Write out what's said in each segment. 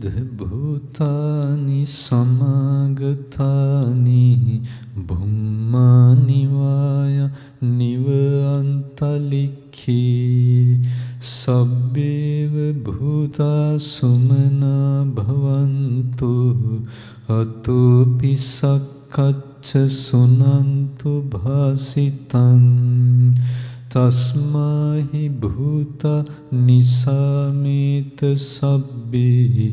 භූතානි සමාගතානි බුම්මානි වාය නිව අන්තලික්ඛී සබ්බේව භූතා සුමනා භවන්තු අතෝ පිසක්කච්ච සුනන්තු භාසිතං තස්මාහි භූත නිසාමේත සබ්බේ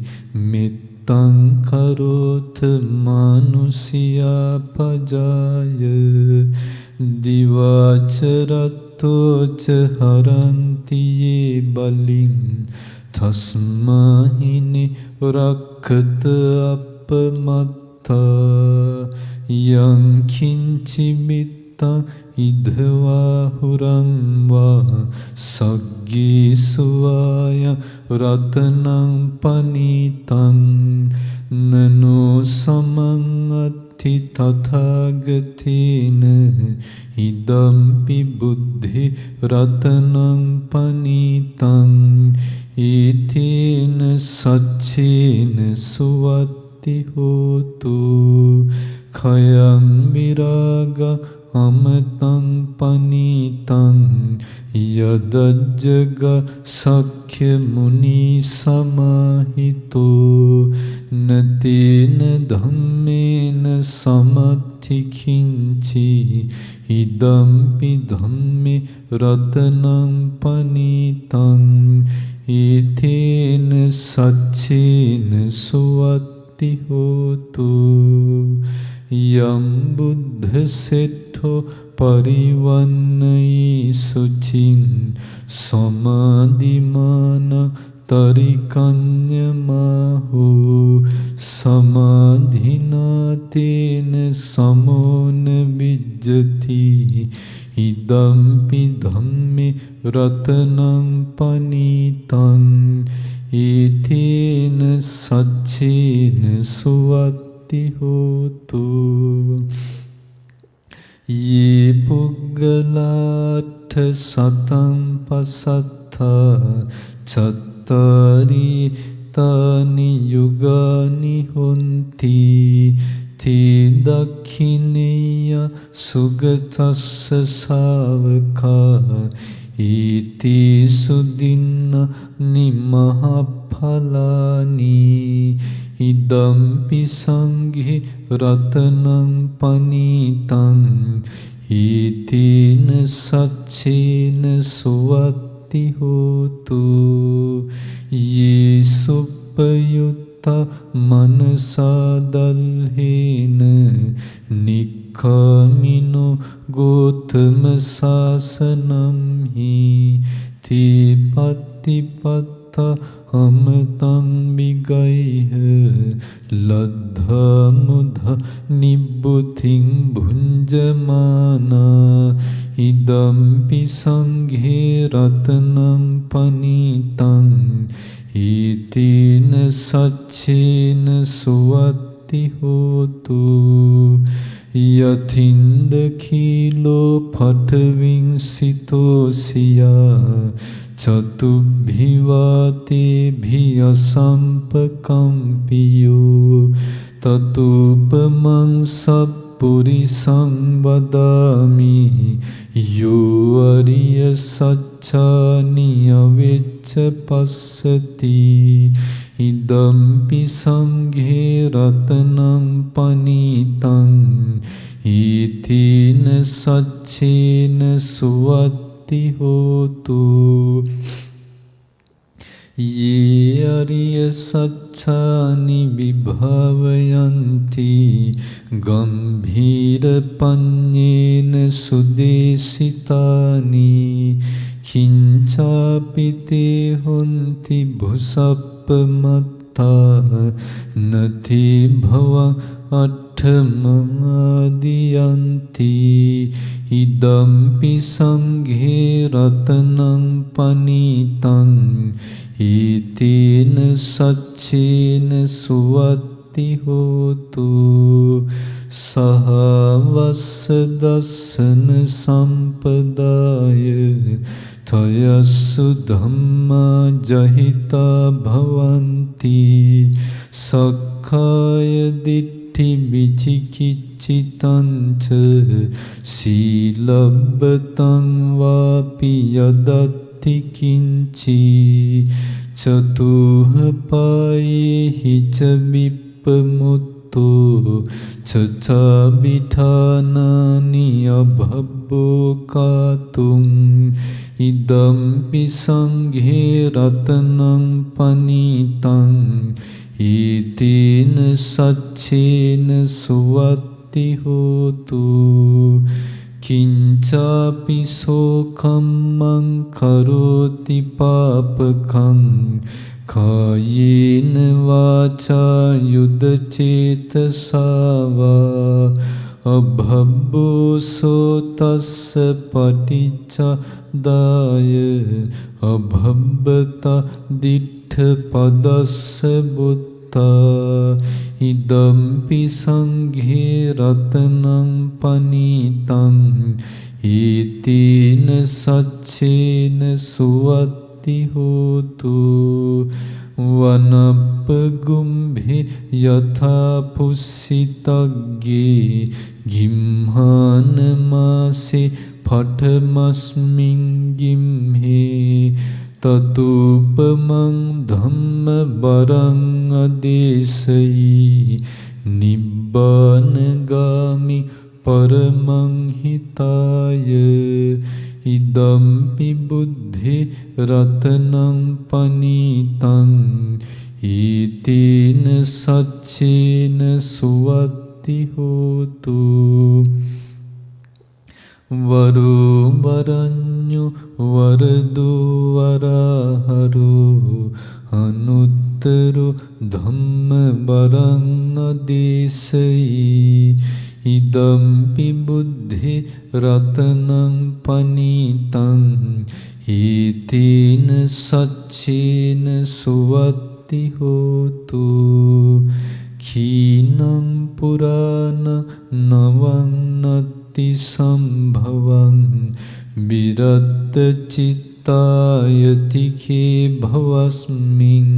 මෙත්තං කරෝත මානුසියා පජාය දිවාචරත්තෝච හරන්තියේ බලින් තස්මාහිනි රක්කත අපමත්තා යංකින්චිමිත්තා ඉදවා හුරංවා සග්ගේසුවාය රතනං පනීතං නනෝ සමංअත්ති තථාගතේන ඉදම්පි බුද්ධි රතනං පනීතං ඒතේන සච්චේන සුවත්ති හෝතු khයං විරාගා අමතං පනීතං යදජ්ජග සක්්‍ය මුනි සමහිතෝ නතේන ධම්මේන සමත්තිකින්චි ඉදම්පි ධම්මි රතනං පනීතං ඒතේන සච්චේන සුවත්ති හෝතු යම් බුද්ධ සෙට්ඨෝ පරිවන්නයි සුචින් සමාධිමාන තරිකඤ්ඤමහු සමාධිනාතේන සමෝන විජ්ජති ඉදම්පි ධම්මේ රතනං පනීතං ඒතේන සච්චේන සුවත් අත්ති හෝතු යේ පුග්ගලාට සතං පසත්තා චත්තාරි තානි යුගානි හොන්ති. තේ දක්ඛිනේය සුගතස්ස ශාවකා. ඊති සුදින්න නිමහඵලානි ඉදම්පි සංඝි රතනං පනීතං ඊතේන සච්චේන සුවත්ති හෝතු යේසුප්පයුත්ත මනසාදල්හේන නික්ඛමිනෝ ගෝතම සාසනම්හි තීපත්තිපත්තා අමතං විගයිහ ලද්ධා මුධ නිබ්බුතින් භුංජමානා ඉදම්පි සංඝේ රතනං පනීතං ඊතේන සච්චේන සුවත්ති හෝතු යතින්ද කීලෝ පඨවින් සිතෝසියා චතුබ්භිවාතේභිය සම්පකම්පියෝ තතුපමං සප්පුරිසං වදාමි යෝ අරිය සච්චානිය වෙච්ච පස්සති ඉදම්පි සංඝේ රතනං පනීතං ඊතේන සච්චේන සුවත් අත්ති හෝතු. යේ අරිය සච්ඡානි විභවයන්ති ගම්භීර පඤ්ඤේන සුදේශිතානි කිංචාපිතේ හොන්ති භුසප්පමත්තා නති භවං අට්ඨමං ඉදම්පි සංඝේ රතනං පනීතං. ඊතේන සච්චේන සුවත්ති හෝතු සහවස්ස දස්සන සම්පදාය. තයස්සු ධම්මා ජහිතා භවಂತಿ. සක්කාය දිට්ඨි විචිකිච්ඡිතං ච සීලබ්බතං වාපි යදත්ති කිංචි. චතුහ පායේ හිච විප්පමුත්තු චචාබිඨානානි අභබ්බෝ කාතුම් ඉදම්පි සංඝේ රතනං පනීතං ඊතේන සච්චේන සුවත්ති හෝතු කිංචාපි සෝකම්මං කරෝති පාපකං කායේන වාචා යුද චේතසාවා අභබ්බෝසෝ තස්ස පටිච්චදාය අභබ්බත දිට්ඨ පදස්ස බුත්තා ඉදම්පි සංඝේ රතනං පනීතං ඊතේන සච්චේන සුවත්ති හෝතු වනප්පගුම්භි යථා පුස්සිතග්ගේ ගිම්හානමාසේ පඨමස්මින් ගිම්හේ තතුපමං ධම්ම බරං අදේශයි නිබ්බානගාමි පරමං හිතාය ඉදම්පි බුද්ධි රතනං පනීතං ඊතේන සච්චේන සුවත්ති හෝතු වරු වරඤ්ඤු වරදු වරහරු අනුත්තරු ධම්ම බරං අදේශයි ඉදම්පි බුද්ධි රතනං පනීතං ඊතේන සච්චේන සුවත්ති හෝතු කීනම් පුරාණ නවං නත්ති සම්භවං විරත්ත චිත්තායතිකේ භවස්මින්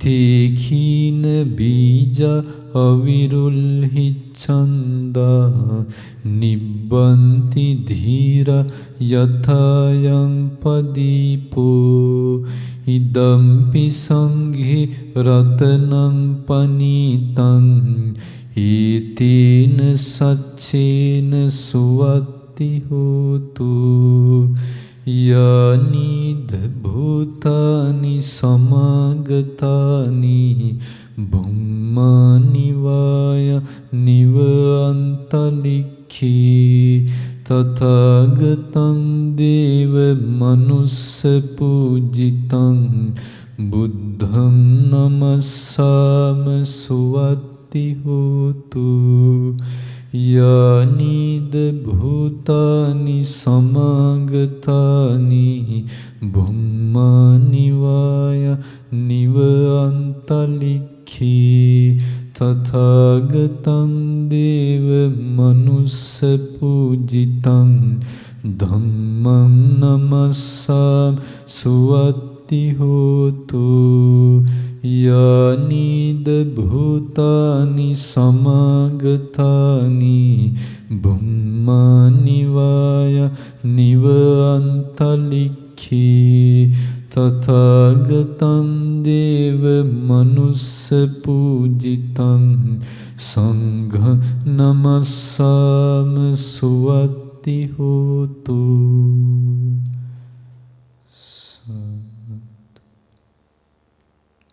තේකීන බීජ අවිරුල්හි ඡන්දා නිබ්බන්ති ධීර යථායං පදීපෝ ඉදම්පි සංඝි රතනං පනීතං ඊතේන සච්චේන සුවත්ති හෝතු යානිද භූතානි සමාගතානි බුම්මානිවාය නිවන්තලික්ඛී තථාගතං දේව මනුස්ස පූජිතං බුද්ධං නමස්සාම සුවත්ති හෝතු යානිද භූතානි සමාගතානි බුම්මානිවාය නිවන්තලික්ඛී තථාගතං දේව මනුස්ස පූජිතං ධම්මං නමස්සාම් සුවත්ති හෝතු යානිද භූතානි සමාගතානි බුම්මානිවාය නිවන්තලික්ඛී තථාගතං දේව මනුස්ස පූජිතං සංඝ නමස්සාම සුවත්ති හෝතු